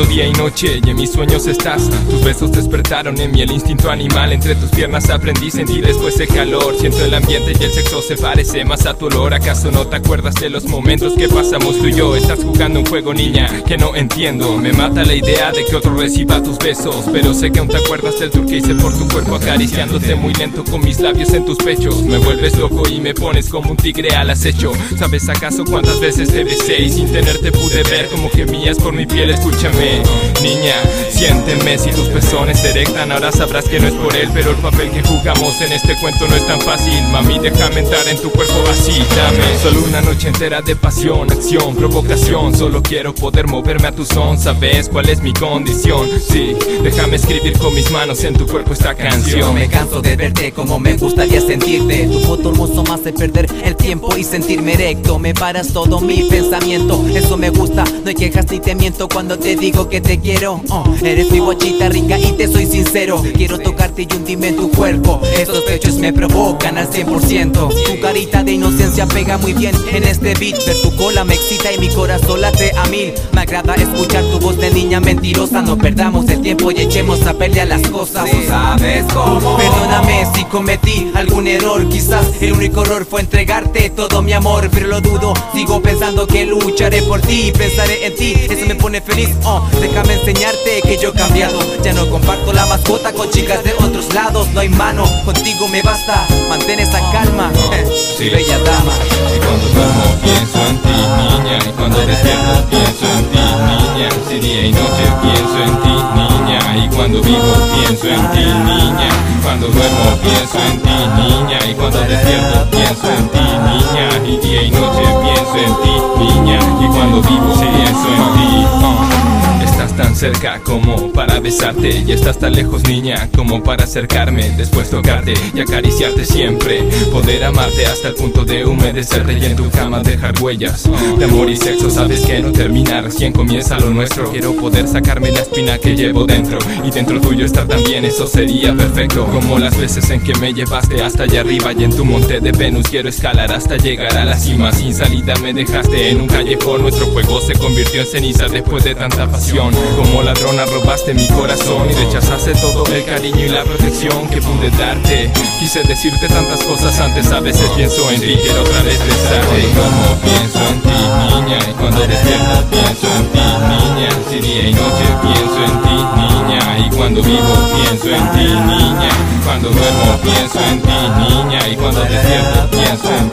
día y noche y en mis sueños estás. Tus besos despertaron en mí el instinto animal. Entre tus piernas aprendí sentir después el calor. Siento el ambiente y el sexo se parece más a tu olor. ¿Acaso no te acuerdas de los momentos que pasamos tú y yo? Estás jugando un juego, niña, que no entiendo. Me mata la idea de que otro reciba tus besos. Pero sé que aún te acuerdas del tour que hice por tu cuerpo acariciándote muy lento con mis labios en tus pechos. Me vuelves loco y me pones como un tigre al acecho. ¿Sabes acaso cuántas veces te besé y sin tenerte pude ver como gemías por mi piel? Escúchame, niña, siénteme si tus pezones se erectan. Ahora sabrás que no es por él, pero el papel que jugamos en este cuento no es tan fácil. Mami, déjame entrar en tu cuerpo así, dame solo una noche entera de pasión, acción, provocación. Solo quiero poder moverme a tu son. ¿Sabes cuál es mi condición? Sí, déjame escribir con mis manos en tu cuerpo esta canción. Me canso de verte como me gustaría sentirte. Tu foto hermoso me hace perder el tiempo y sentirme erecto. Me paras todo mi pensamiento, eso me gusta. No hay quejas ni te miento cuando te digo que te quiero. Oh, eres mi guachita rica y te soy sincero. Quiero tocarte y hundirme en tu cuerpo. Estos pechos me provocan al 100%. Tu carita de inocencia pega muy bien en este beat. Ver tu cola me excita y mi corazón late a mil. Me agrada escuchar tu voz de niña mentirosa. No perdamos el tiempo y echemos a pelear las cosas. ¿Sabes cómo? Perdóname si cometí algún error. Quizás el único error fue entregarte todo mi amor, pero lo dudo. Sigo pensando que lucharé por ti, pensaré en ti. Eso me pone feliz. Déjame enseñarte que yo he cambiado. Ya no comparto la mascota con chicas de otros lados. No hay mano, contigo me basta. Mantén esa calma, Sí. bella dama. Y cuando duermo pienso en ti, niña Y cuando despierto pienso en ti, niña Si día y noche pienso en ti, niña Y cuando vivo pienso en ti, niña Cuando duermo pienso en ti, niña cerca como para besarte. Y estás tan lejos niña como para acercarme, después tocarte y acariciarte siempre, poder amarte hasta el punto de humedecerte. Y en tu cama dejar huellas de amor y sexo, sabes que no termina, recién comienza lo nuestro, quiero poder sacarme la espina que llevo dentro. Y dentro tuyo estar también, eso sería perfecto, como las veces en que me llevaste hasta allá arriba y en tu monte de Venus quiero escalar hasta llegar a la cima, sin salida me dejaste en un callejón, nuestro juego se convirtió en ceniza después de tanta pasión, ladrona robaste mi corazón y rechazaste todo el cariño y la protección que pude darte, quise decirte tantas cosas antes, a veces pienso en ti, quiero otra vez besarte, como pienso en ti niña y cuando despierto pienso en ti niña, si día y noche pienso en ti niña. Y cuando vivo pienso en ti niña, cuando duermo pienso en ti niña. Y cuando despierto pienso en ti